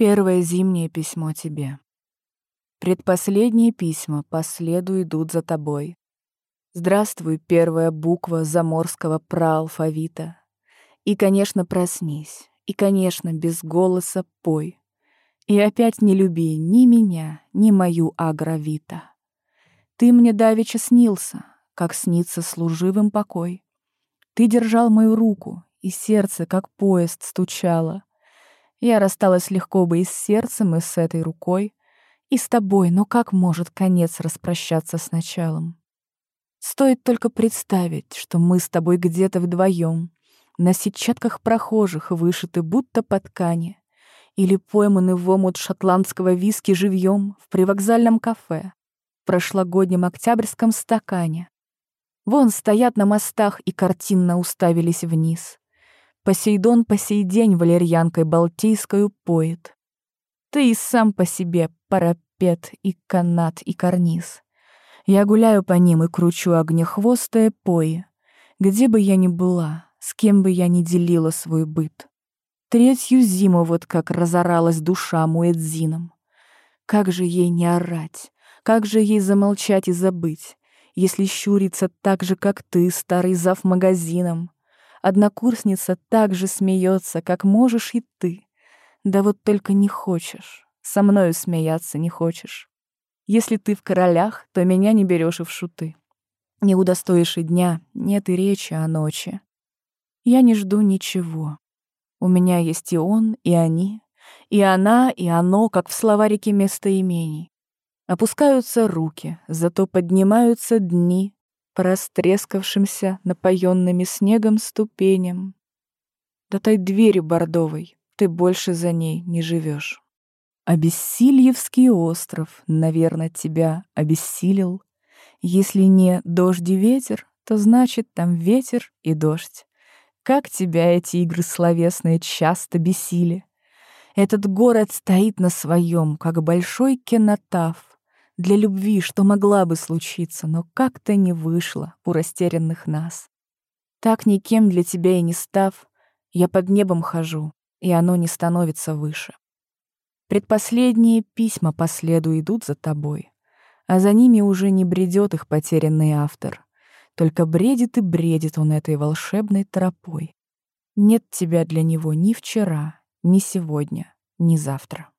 Первое зимнее письмо тебе. Предпоследние письма по следу идут за тобой. Здравствуй, первая буква заморского праалфавита. И, конечно, проснись, и, конечно, без голоса пой. И опять не люби ни меня, ни мою агровита. Ты мне давеча снился, как снится служивым покой. Ты держал мою руку, и сердце, как поезд, стучало. Я рассталась легко бы и с сердцем, и с этой рукой, и с тобой, но как может конец распрощаться с началом? Стоит только представить, что мы с тобой где-то вдвоем, на сетчатках прохожих вышиты будто по ткани, или пойманы в омут шотландского виски живьем в привокзальном кафе, в прошлогоднем октябрьском стакане. Вон стоят на мостах и картинно уставились вниз. Посейдон по сей день валерьянкой балтийскую поет. Ты и сам по себе парапет и канат и карниз. Я гуляю по ним и кручу огнехвостое пои. Где бы я ни была, с кем бы я ни делила свой быт. Третью зиму вот как разоралась душа Муэдзином. Как же ей не орать, как же ей замолчать и забыть, если щурится так же, как ты, старый зав магазином. Однокурсница так же смеется, как можешь и ты. Да вот только не хочешь, со мною смеяться не хочешь. Если ты в королях, то меня не берешь и в шуты. Не удостоишь и дня, нет и речи о ночи. Я не жду ничего. У меня есть и он, и они, и она, и оно, как в словарике местоимений. Опускаются руки, зато поднимаются дни по растрескавшимся, напоенными снегом ступеням. До той двери бордовой ты больше за ней не живешь. Обессильевский остров, наверное, тебя обессилил. Если не дождь и ветер, то значит там ветер и дождь. Как тебя эти игры словесные часто бесили. Этот город стоит на своем, как большой кинотав. Для любви, что могла бы случиться, но как-то не вышло у растерянных нас. Так никем для тебя и не став, я под небом хожу, и оно не становится выше. Предпоследние письма по следу идут за тобой, а за ними уже не бредет их потерянный автор. Только бредит и бредит он этой волшебной тропой. Нет тебя для него ни вчера, ни сегодня, ни завтра.